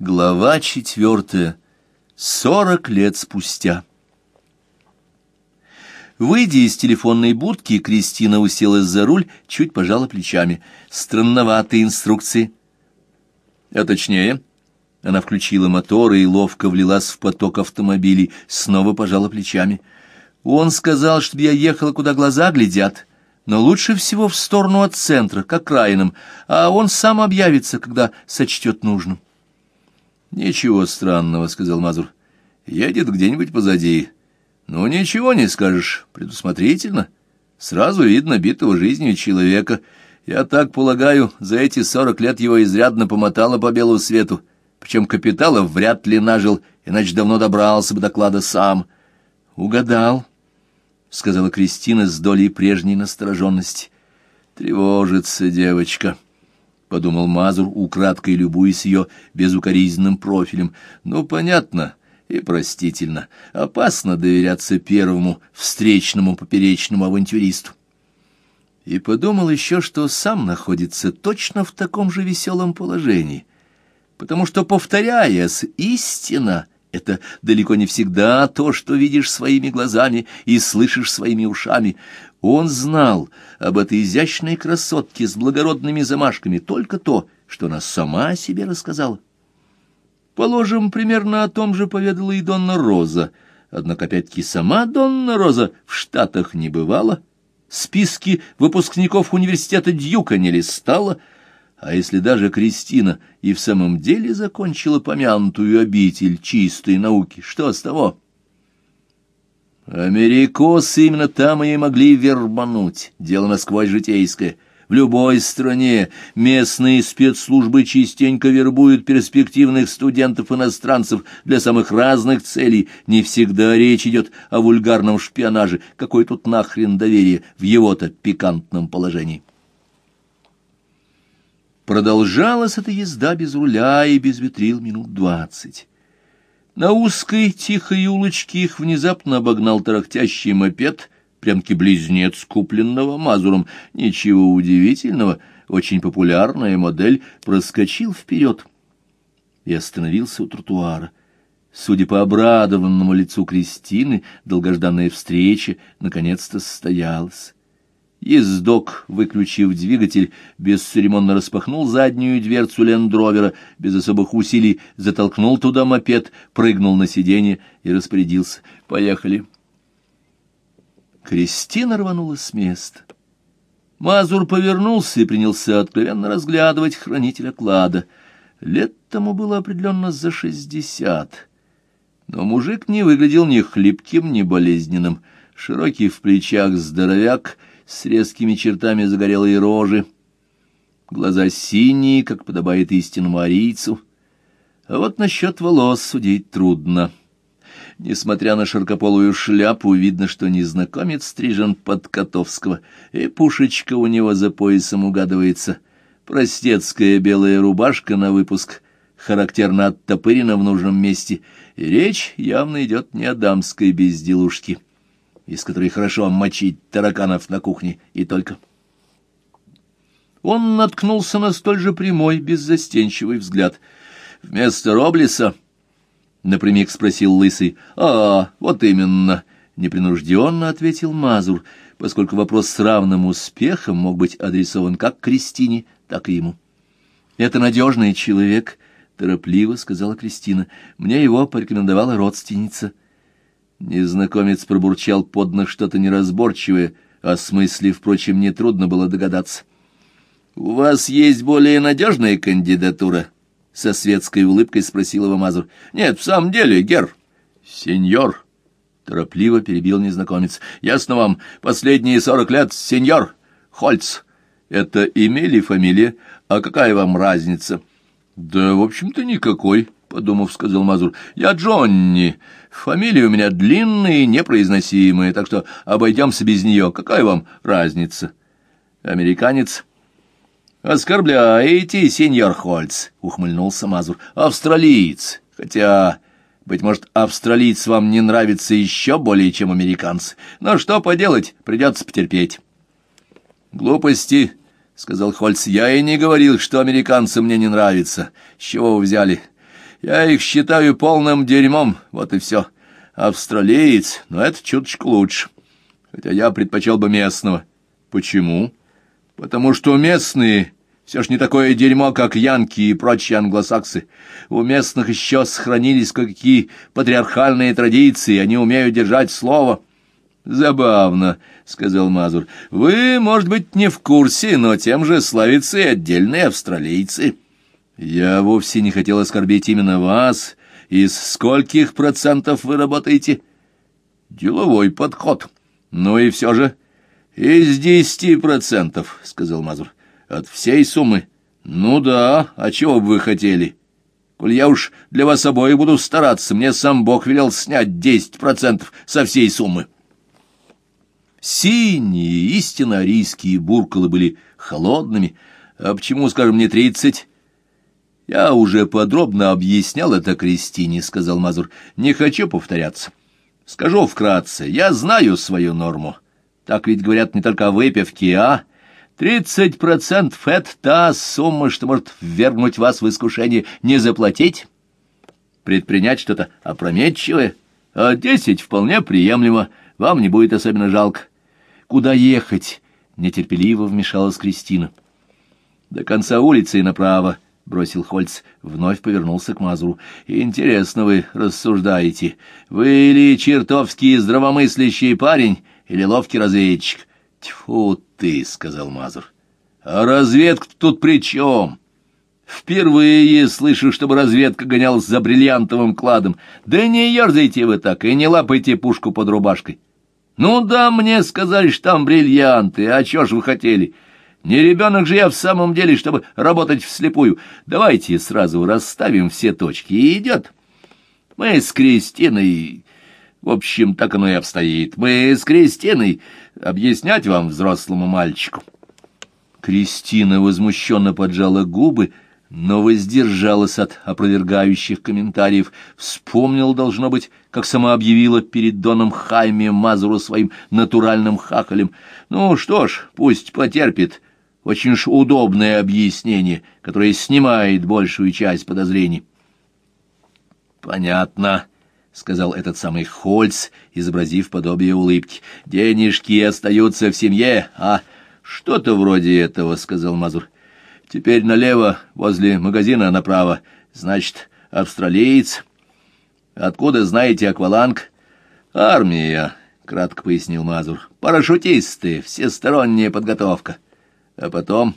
Глава четвертая. Сорок лет спустя. Выйдя из телефонной будки, Кристина уселась за руль, чуть пожала плечами. Странноватые инструкции. А точнее, она включила мотор и ловко влилась в поток автомобилей, снова пожала плечами. Он сказал, чтобы я ехала, куда глаза глядят, но лучше всего в сторону от центра, к окраинам, а он сам объявится, когда сочтет нужным. «Ничего странного», — сказал Мазур. «Едет где-нибудь позади. Ну, ничего не скажешь, предусмотрительно. Сразу видно битого жизнью человека. Я так полагаю, за эти сорок лет его изрядно помотало по белу свету. Причем капитала вряд ли нажил, иначе давно добрался бы до клада сам». «Угадал», — сказала Кристина с долей прежней настороженности. «Тревожится девочка». — подумал Мазур, украдкой любуясь ее безукоризненным профилем. «Ну, понятно и простительно. Опасно доверяться первому встречному поперечному авантюристу». И подумал еще, что сам находится точно в таком же веселом положении, потому что, повторяясь, истина — это далеко не всегда то, что видишь своими глазами и слышишь своими ушами. Он знал об этой изящной красотке с благородными замашками только то, что она сама себе рассказала. Положим, примерно о том же поведала и Донна Роза. Однако, опять-таки, сама Донна Роза в Штатах не бывала, списки выпускников университета Дьюка не листала, а если даже Кристина и в самом деле закончила помянутую обитель чистой науки, что с того? Америкосы именно там и могли вербануть. Дело насквозь житейское. В любой стране местные спецслужбы частенько вербуют перспективных студентов-иностранцев для самых разных целей. Не всегда речь идет о вульгарном шпионаже. Какой тут нахрен доверие в его-то пикантном положении? Продолжалась эта езда без руля и без ветрил минут двадцать. На узкой тихой улочке их внезапно обогнал тарахтящий мопед, прям-таки близнец, купленного Мазуром. Ничего удивительного, очень популярная модель, проскочил вперед и остановился у тротуара. Судя по обрадованному лицу Кристины, долгожданная встреча наконец-то состоялась. Ездок, выключив двигатель, бесцеремонно распахнул заднюю дверцу лендровера, без особых усилий затолкнул туда мопед, прыгнул на сиденье и распорядился. «Поехали». Кристина рванула с места. Мазур повернулся и принялся откровенно разглядывать хранителя клада. Лет тому было определенно за шестьдесят. Но мужик не выглядел ни хлипким, ни болезненным. Широкий в плечах здоровяк — с резкими чертами загорелой рожи, глаза синие, как подобает истинному арийцу. А вот насчет волос судить трудно. Несмотря на широкополую шляпу, видно, что незнакомец стрижен под Котовского, и пушечка у него за поясом угадывается. Простецкая белая рубашка на выпуск, характерно оттопырена в нужном месте, и речь явно идет не о дамской безделушке из которой хорошо мочить тараканов на кухне, и только. Он наткнулся на столь же прямой, беззастенчивый взгляд. «Вместо Роблеса?» — напрямик спросил Лысый. «А, вот именно!» — непринужденно ответил Мазур, поскольку вопрос с равным успехом мог быть адресован как Кристине, так и ему. «Это надежный человек», — торопливо сказала Кристина. «Мне его порекомендовала родственница». Незнакомец пробурчал под нос что-то неразборчивое, о смысле, впрочем, нетрудно было догадаться. «У вас есть более надежная кандидатура?» — со светской улыбкой спросил его Мазур. «Нет, в самом деле, гер». «Сеньор», — торопливо перебил незнакомец. «Ясно вам, последние сорок лет, сеньор Хольц. Это имя или фамилия? А какая вам разница?» «Да, в общем-то, никакой», — подумав, сказал Мазур. «Я Джонни. Фамилия у меня длинная и непроизносимая, так что обойдемся без нее. Какая вам разница?» «Американец?» «Оскорбляете, сеньор Хольц», — ухмыльнулся Мазур. «Австралиец. Хотя, быть может, австралиец вам не нравится еще более, чем американцы. Но что поделать, придется потерпеть». «Глупости», — сказал Хольц. «Я и не говорил, что американцы мне не нравятся. С чего вы взяли?» Я их считаю полным дерьмом, вот и все. Австралиец, но это чуточку лучше. Хотя я предпочел бы местного. Почему? Потому что местные все ж не такое дерьмо, как янки и прочие англосаксы. У местных еще сохранились кое-какие патриархальные традиции, они умеют держать слово. «Забавно», — сказал Мазур. «Вы, может быть, не в курсе, но тем же славятся и отдельные австралийцы». «Я вовсе не хотел оскорбить именно вас. Из скольких процентов вы работаете?» «Деловой подход. Ну и все же...» «Из десяти процентов», — сказал Мазур. «От всей суммы?» «Ну да, а чего бы вы хотели?» «Коль я уж для вас обоих буду стараться, мне сам Бог велел снять десять процентов со всей суммы». Синие, истинно арийские буркалы были холодными. А почему, скажем, не тридцать? Я уже подробно объяснял это Кристине, — сказал Мазур. Не хочу повторяться. Скажу вкратце, я знаю свою норму. Так ведь говорят не только о выпивке, а... Тридцать процентов — это та сумма, что может ввергнуть вас в искушение не заплатить, предпринять что-то опрометчивое, а десять вполне приемлемо, вам не будет особенно жалко. Куда ехать? Нетерпеливо вмешалась Кристина. До конца улицы и направо, бросил Хольц, вновь повернулся к Мазуру. Интересно вы рассуждаете. Вы или чертовски здравомыслящий парень, или ловкий разведчик? Тьфу ты, сказал Мазур. А разведка тут при чем? Впервые слышу, чтобы разведка гонялась за бриллиантовым кладом. Да не ерзайте вы так и не лапайте пушку под рубашкой. «Ну да, мне сказали, что там бриллианты, а чё ж вы хотели? Не ребенок же я в самом деле, чтобы работать вслепую. Давайте сразу расставим все точки, и идет. Мы с Кристиной... В общем, так оно и обстоит. Мы с Кристиной объяснять вам, взрослому мальчику». Кристина возмущенно поджала губы, — но воздержалась от опровергающих комментариев, вспомнил, должно быть, как сама объявила перед Доном Хайме Мазуру своим натуральным хахалем. Ну что ж, пусть потерпит. Очень уж удобное объяснение, которое снимает большую часть подозрений. «Понятно», — сказал этот самый Хольц, изобразив подобие улыбки. «Денежки остаются в семье, а...» «Что-то вроде этого», — сказал Мазур. Теперь налево, возле магазина направо. Значит, австралиец. Откуда знаете акваланг? Армия, кратко пояснил Мазур. Парашютисты, всесторонняя подготовка. А потом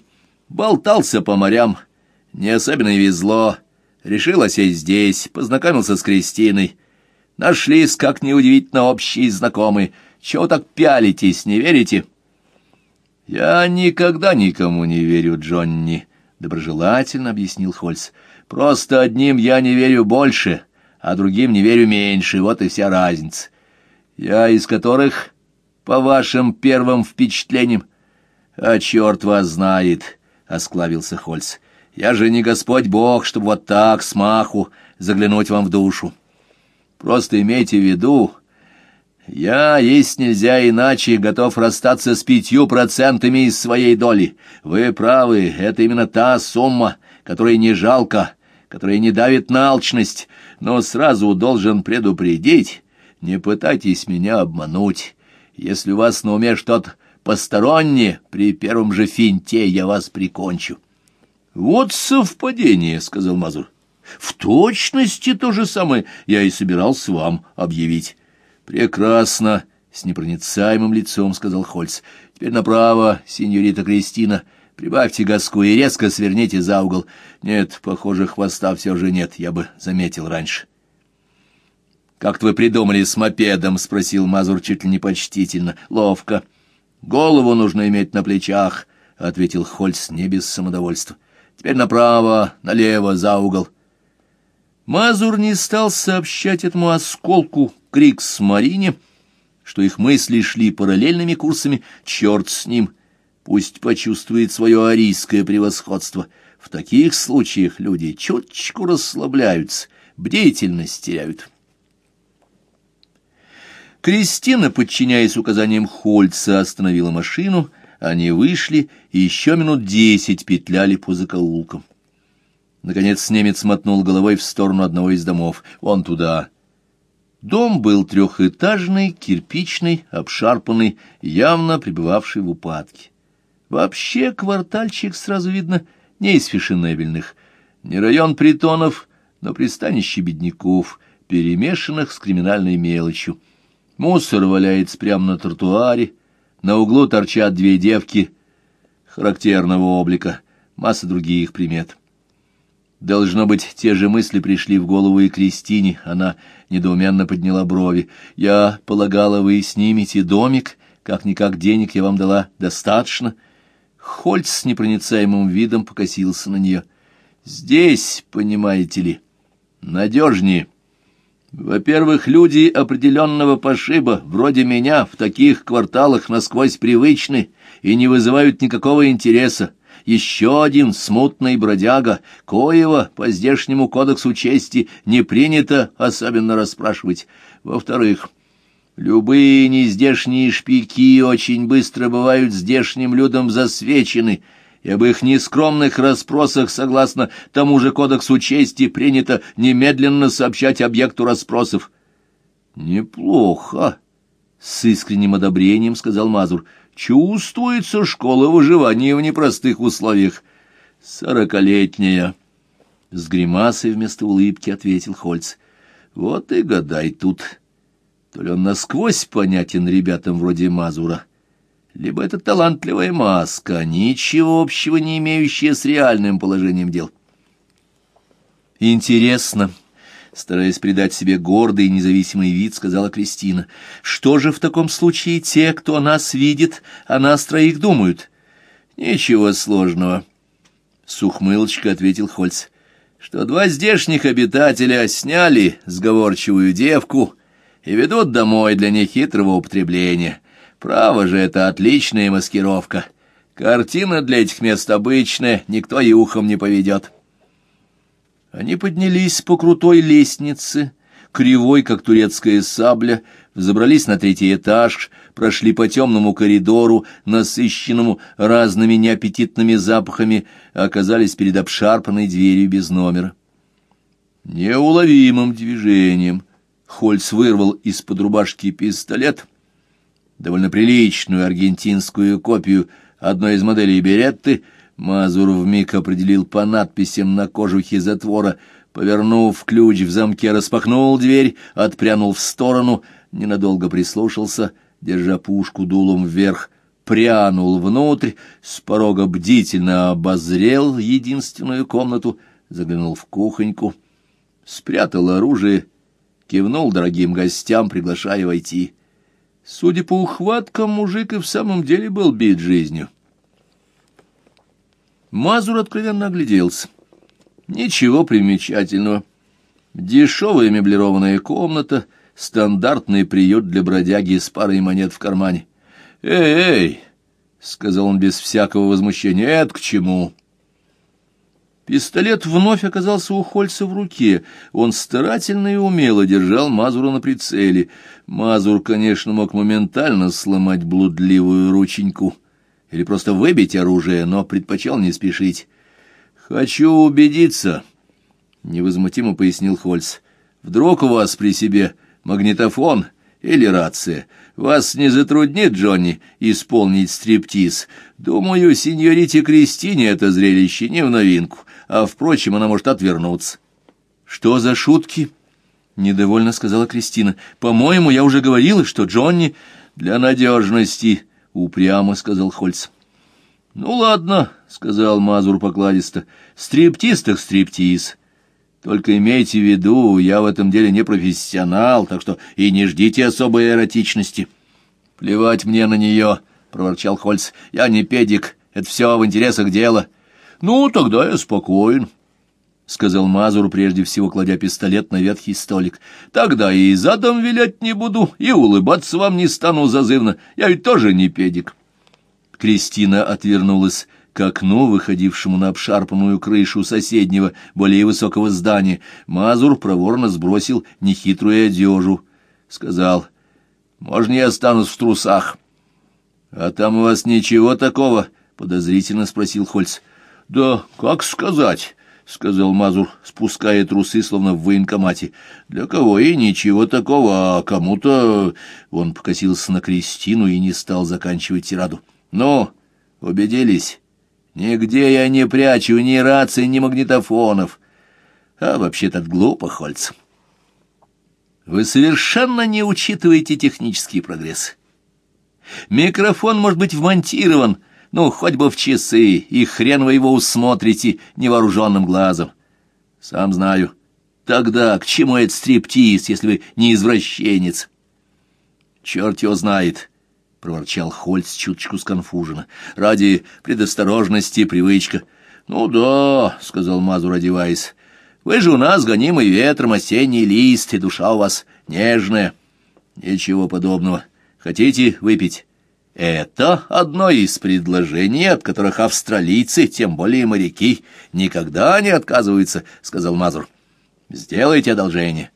болтался по морям. Не особенно везло. Решил осесть здесь, познакомился с Кристиной. Нашлись, как неудивительно, общие знакомые. Чего так пялитесь, не верите?» «Я никогда никому не верю, Джонни», — доброжелательно объяснил Хольц. «Просто одним я не верю больше, а другим не верю меньше, вот и вся разница. Я из которых, по вашим первым впечатлениям, а черт вас знает», — осклавился Хольц. «Я же не Господь Бог, чтобы вот так, смаху, заглянуть вам в душу. Просто имейте в виду, я, есть нельзя иначе, готов расстаться с пятью процентами из своей доли. Вы правы, это именно та сумма, которой не жалко, которая не давит на алчность, но сразу должен предупредить, не пытайтесь меня обмануть. Если у вас на уме что-то постороннее, при первом же финте я вас прикончу. — Вот совпадение, — сказал Мазур. — В точности то же самое я и собирался вам объявить. «Прекрасно!» — с непроницаемым лицом сказал Хольц. «Теперь направо, сеньорита Кристина. Прибавьте газку и резко сверните за угол. Нет, похоже, хвоста все же нет, я бы заметил раньше». «Как вы придумали с мопедом?» — спросил Мазур чуть ли не почтительно. «Ловко. Голову нужно иметь на плечах», — ответил Хольц не без самодовольства. «Теперь направо, налево, за угол». Мазур не стал сообщать этому осколку Крикс-Марине, что их мысли шли параллельными курсами, черт с ним, пусть почувствует свое арийское превосходство. В таких случаях люди чуточку расслабляются, бдительность теряют. Кристина, подчиняясь указаниям Хольца, остановила машину, они вышли и еще минут десять петляли по закоулкам. Наконец немец мотнул головой в сторону одного из домов. Вон туда. Дом был трехэтажный, кирпичный, обшарпанный, явно пребывавший в упадке. Вообще квартальчик, сразу видно, не из фешенебельных. Не район притонов, но пристанище бедняков, перемешанных с криминальной мелочью. Мусор валяется прямо на тротуаре, на углу торчат две девки характерного облика, масса других примет. Должно быть, те же мысли пришли в голову и Кристине. Она недоуменно подняла брови. «Я полагала, вы снимете домик. Как-никак денег я вам дала достаточно». Хольц с непроницаемым видом покосился на нее. «Здесь, понимаете ли, надежнее. Во-первых, люди определенного пошиба, вроде меня, в таких кварталах насквозь привычны и не вызывают никакого интереса еще один смутный бродяга, коего по здешнему кодексу чести не принято особенно расспрашивать. Во-вторых, любые нездешние шпики очень быстро бывают здешним людям засвечены, и об их нескромных расспросах, согласно тому же кодексу чести, принято немедленно сообщать объекту расспросов. «Неплохо», — с искренним одобрением сказал Мазур, — Чувствуется школа выживания в непростых условиях. Сорокалетняя. С гримасой вместо улыбки ответил Хольц. Вот и гадай тут. То ли он насквозь понятен ребятам вроде Мазура, либо это талантливая маска, ничего общего не имеющая с реальным положением дел. Интересно, Стараясь придать себе гордый и независимый вид, сказала Кристина. «Что же в таком случае те, кто нас видит, о нас троих думают?» «Ничего сложного», — с ухмылочкой ответил Хольц. «Что два здешних обитателя сняли сговорчивую девку и ведут домой для нехитрого употребления. Право же, это отличная маскировка. Картина для этих мест обычная, никто и ухом не поведет». Они поднялись по крутой лестнице, кривой, как турецкая сабля, взобрались на третий этаж, прошли по темному коридору, насыщенному разными неаппетитными запахами, оказались перед обшарпанной дверью без номера. Неуловимым движением Хольц вырвал из-под рубашки пистолет, довольно приличную аргентинскую копию одной из моделей Беретты, Мазур вмиг определил по надписям на кожухе затвора, повернув ключ в замке, распахнул дверь, отпрянул в сторону, ненадолго прислушался, держа пушку дулом вверх, прянул внутрь, с порога бдительно обозрел единственную комнату, заглянул в кухоньку, спрятал оружие, кивнул дорогим гостям, приглашая войти. Судя по ухваткам, мужик и в самом деле был бит жизнью. Мазур откровенно огляделся. Ничего примечательного. Дешевая меблированная комната, стандартный приют для бродяги с парой монет в кармане. «Эй, эй!» — сказал он без всякого возмущения. «Это к чему?» Пистолет вновь оказался у Хольца в руке. Он старательно и умело держал Мазура на прицеле. Мазур, конечно, мог моментально сломать блудливую рученьку — или просто выбить оружие, но предпочел не спешить. «Хочу убедиться», — невозмутимо пояснил Хольц. «Вдруг у вас при себе магнитофон или рация? Вас не затруднит, Джонни, исполнить стриптиз? Думаю, сеньорите Кристине это зрелище не в новинку, а, впрочем, она может отвернуться». «Что за шутки?» — недовольно сказала Кристина. «По-моему, я уже говорила, что Джонни для надежности...» — упрямо сказал Хольц. «Ну ладно», — сказал Мазур покладисто, — «стриптиз стриптиз. Только имейте в виду, я в этом деле не профессионал, так что и не ждите особой эротичности». «Плевать мне на нее», — проворчал Хольц, — «я не педик, это все в интересах дела». «Ну, тогда я спокоен». — сказал Мазур, прежде всего кладя пистолет на ветхий столик. — Тогда и задом вилять не буду, и улыбаться вам не стану зазывно. Я ведь тоже не педик. Кристина отвернулась к окну, выходившему на обшарпанную крышу соседнего, более высокого здания. Мазур проворно сбросил нехитрую одежу. Сказал, — Можно я останусь в трусах? — А там у вас ничего такого? — подозрительно спросил Хольц. — Да как сказать... — сказал Мазур, спуская трусы, словно в военкомате. — Для кого и ничего такого, а кому-то... Он покосился на Кристину и не стал заканчивать тираду. — Ну, убедились? Нигде я не прячу ни раций, ни магнитофонов. А вообще-то глупо, Хольц. Вы совершенно не учитываете технический прогресс. Микрофон может быть вмонтирован, ну, хоть бы в часы, и хрен вы его усмотрите невооруженным глазом. Сам знаю. Тогда к чему этот стриптиз, если вы не извращенец? Черт его знает, — проворчал Хольц чуточку сконфуженно. Ради предосторожности привычка. Ну да, — сказал Мазур, одеваясь. Вы же у нас гонимый ветром осенний лист, и душа у вас нежная. Ничего подобного. Хотите выпить? Это одно из предложений, от которых австралийцы, тем более моряки, никогда не отказываются, — сказал Мазур. Сделайте одолжение.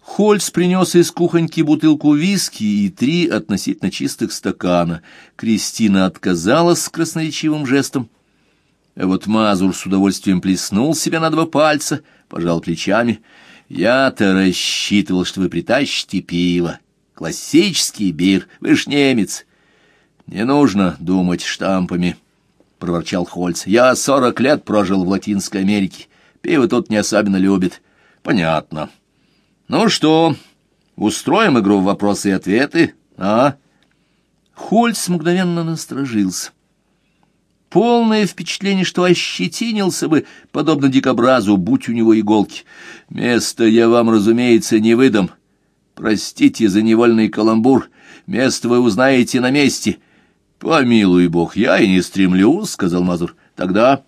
Хольц принес из кухоньки бутылку виски и три относительно чистых стакана. Кристина отказалась с красноречивым жестом. А вот Мазур с удовольствием плеснул себя на два пальца, пожал плечами. «Я-то рассчитывал, что вы притащите пиво». Классический бир, вы ж немец. Не нужно думать штампами, — проворчал Хольц. Я сорок лет прожил в Латинской Америке. Пиво тут не особенно любит. Понятно. Ну что, устроим игру в вопросы и ответы, а? Хольц мгновенно насторожился. Полное впечатление, что ощетинился бы, подобно дикобразу, будь у него иголки. Место я вам, разумеется, не выдам. Простите за невольный каламбур, место вы узнаете на месте. Помилуй бог, я и не стремлюсь, — сказал Мазур. Тогда...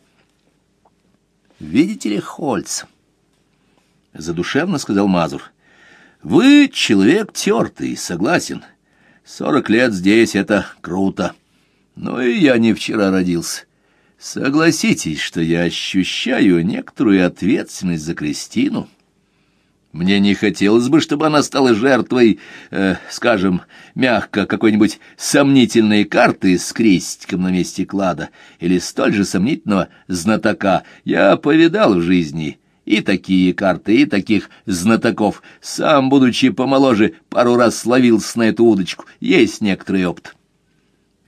Видите ли, Хольц? Задушевно сказал Мазур. Вы человек тертый, согласен. Сорок лет здесь — это круто. Но и я не вчера родился. Согласитесь, что я ощущаю некоторую ответственность за Кристину. Мне не хотелось бы, чтобы она стала жертвой, э, скажем, мягко какой-нибудь сомнительной карты с крестиком на месте клада или столь же сомнительного знатока. Я повидал в жизни и такие карты, и таких знатоков. Сам, будучи помоложе, пару раз словился на эту удочку. Есть некоторый опыт.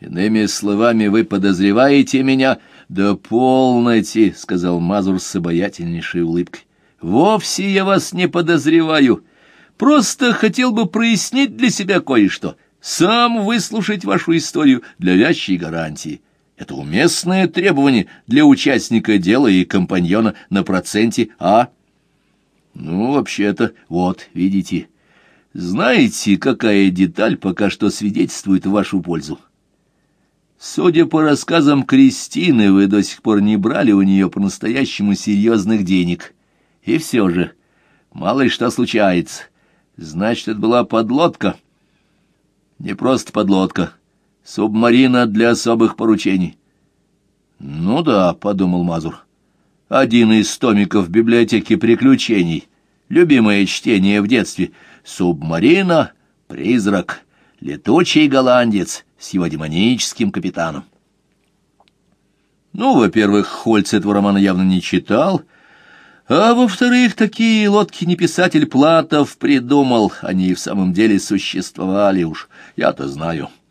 Иными словами, вы подозреваете меня? Да полноте, — сказал Мазур с обаятельнейшей улыбкой. Вовсе я вас не подозреваю. Просто хотел бы прояснить для себя кое-что. Сам выслушать вашу историю для вящей гарантии. Это уместное требование для участника дела и компаньона на проценте А. Ну, вообще-то, вот, видите. Знаете, какая деталь пока что свидетельствует в вашу пользу? Судя по рассказам Кристины, вы до сих пор не брали у нее по-настоящему серьезных денег. И все же, мало ли что случается. Значит, это была подлодка. Не просто подлодка. Субмарина для особых поручений. Ну да, — подумал Мазур. Один из томиков библиотеки приключений. Любимое чтение в детстве. Субмарина, призрак, летучий голландец с его демоническим капитаном. Ну, во-первых, Хольц этого романа явно не читал, — а во-вторых, такие лодки не писатель Платов придумал, они и в самом деле существовали уж, я-то знаю. —